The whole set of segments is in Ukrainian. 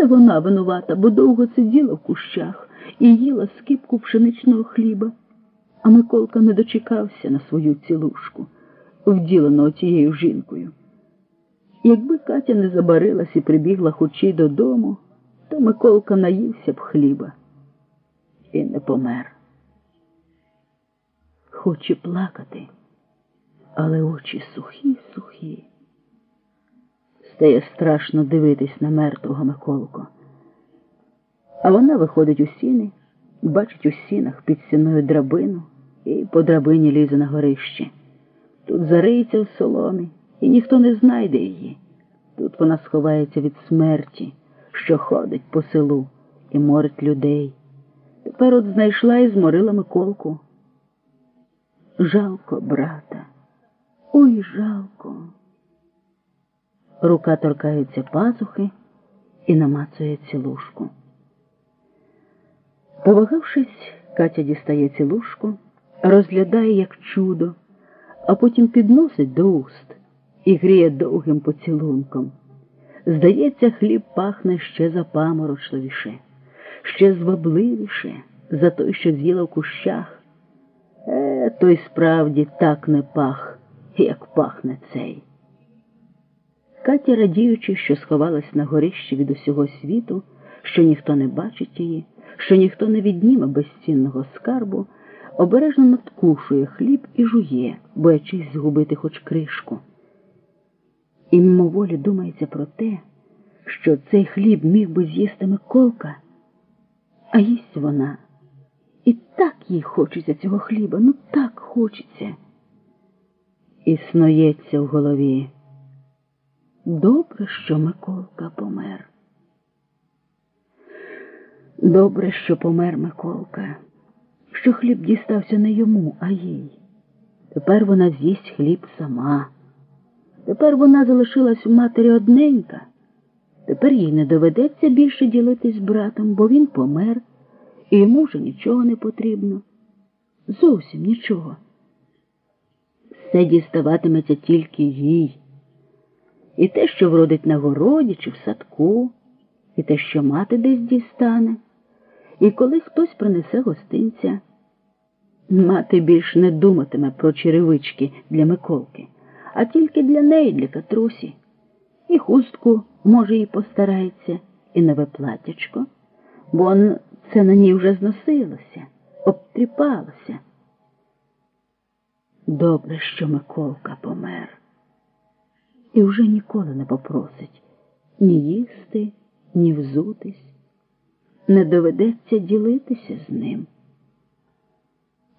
це вона винувата, бо довго сиділа в кущах і їла скипку пшеничного хліба. А Миколка не дочекався на свою цілушку, вділеного тією жінкою. Якби Катя не забарилась і прибігла хочі додому, то Миколка наївся б хліба і не помер. Хоче плакати, але очі сухі, сухі. Стає страшно дивитись на мертвого Миколку. А вона виходить у сіни, бачить у сінах під стіною драбину і по драбині лізе на горище. Тут зариється в соломі, і ніхто не знайде її. Тут вона сховається від смерті, що ходить по селу і морить людей. Тепер от знайшла і зморила Миколку. Жалко, брата, ой, жалко. Рука торкається пазухи і намацує цілушку. Повагавшись, Катя дістає цілушку, розглядає як чудо, а потім підносить до уст і гріє довгим поцілунком. Здається, хліб пахне ще запаморочливіше, ще звабливіше за той, що з'їла в кущах. Е, той справді так не пах, як пахне цей. Катя, радіючи, що сховалась на горищі від усього світу, що ніхто не бачить її, що ніхто не відніме безцінного скарбу, обережно надкушує хліб і жує, боячись згубити хоч кришку. І мимоволі думається про те, що цей хліб міг би з'їсти Миколка, а їсть вона. І так їй хочеться цього хліба, ну так хочеться. І сноється в голові. Добре, що Миколка помер. Добре, що помер Миколка, що хліб дістався не йому, а їй. Тепер вона з'їсть хліб сама. Тепер вона залишилась у матері одненька. Тепер їй не доведеться більше ділитись з братом, бо він помер, і йому вже нічого не потрібно. Зовсім нічого. Все діставатиметься тільки їй. І те, що вродить на городі чи в садку, і те, що мати десь дістане, і коли хтось принесе гостинця. Мати більш не думатиме про черевички для Миколки, а тільки для неї, для катрусі. І хустку, може, і постарається, і нове платячко, бо це на ній вже зносилося, обтріпалося. Добре, що Миколка помер і вже ніколи не попросить ні їсти, ні взутись, не доведеться ділитися з ним.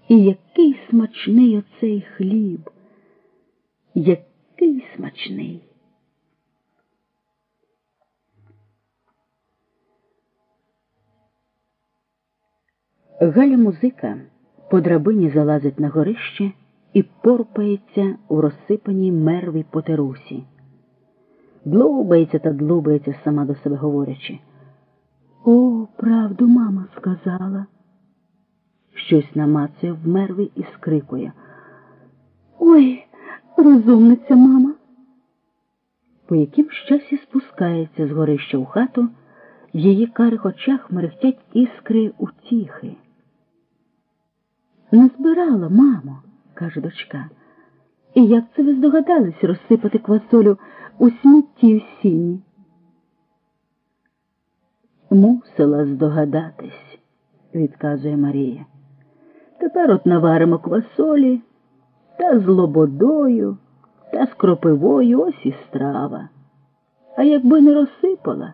І який смачний оцей хліб, який смачний. Галя музика по драбині залазить на горище і порпається у розсипаній мервій потерусі. Длубається та длубається сама до себе говорячи. О, правду мама сказала. Щось намацує в мерві і скрикує. Ой, розумниця мама. По яким щасі спускається з горища в хату, в її карих очах мерехтять іскри утіхи. Не збирала, мамо каже дочка. І як це ви здогадались розсипати квасолю у смітті в сіні? Мусила здогадатись, відказує Марія. Тепер от наваримо квасолі та з лободою та з кропивою ось і страва. А якби не розсипала,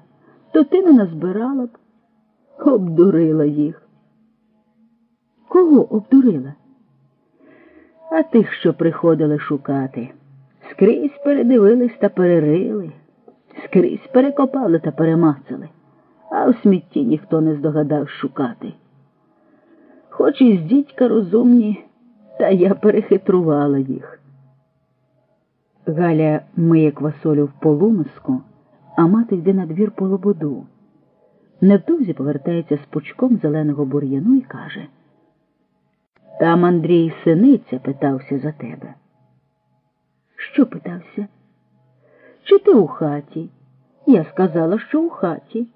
то ти не назбирала б, обдурила їх. Кого обдурила? А тих, що приходили шукати. Скрізь передивились та перерили, скрізь перекопали та перемацали, а в смітті ніхто не здогадав шукати. Хоч і з дідька розумні, та я перехитрувала їх. Галя миє квасолю в полумиску, а мати йде на двір по лободу. Невдовзі повертається з пучком зеленого бур'яну і каже там Андрій синиця питався за тебе. Що питався? Чи ти у хаті? Я сказала, що у хаті.